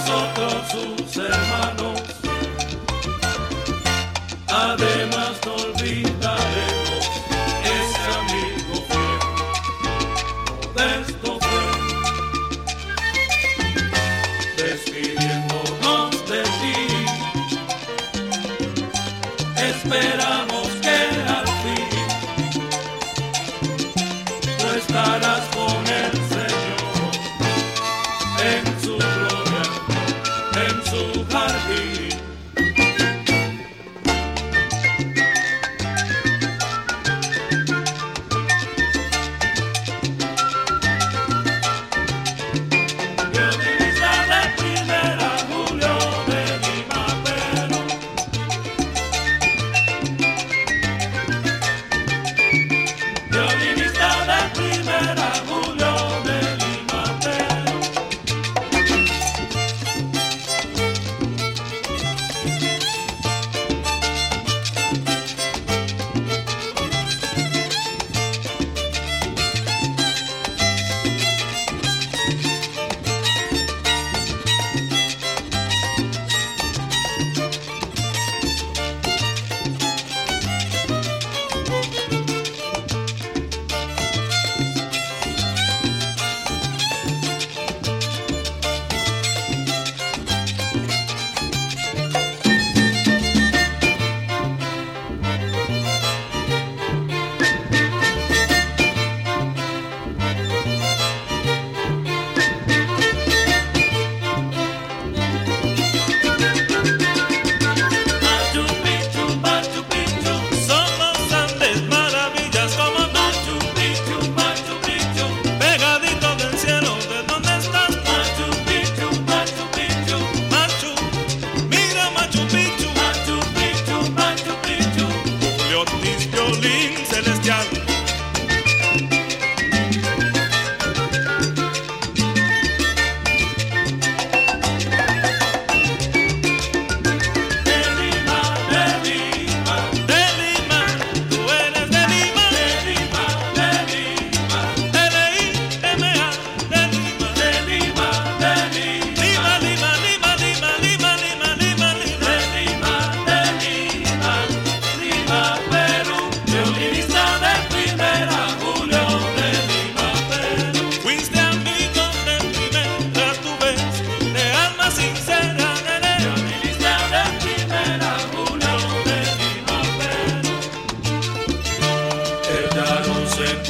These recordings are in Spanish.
nosotros sus hermanos. Además no olvidaremos ese amigo fiel, modesto fue, despidiéndonos de ti. Esperamos que al fin no estará.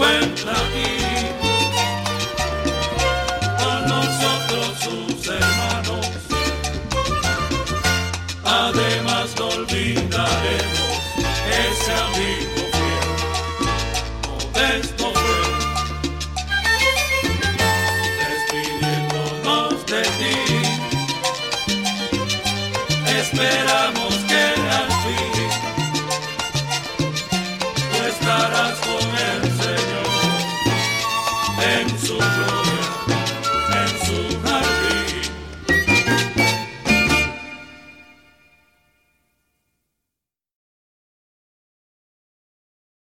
encuentra aquí. A nosotros sus hermanos, además no olvidaremos ese amigo fiel, modesto fue, despidiéndonos de ti, esperamos.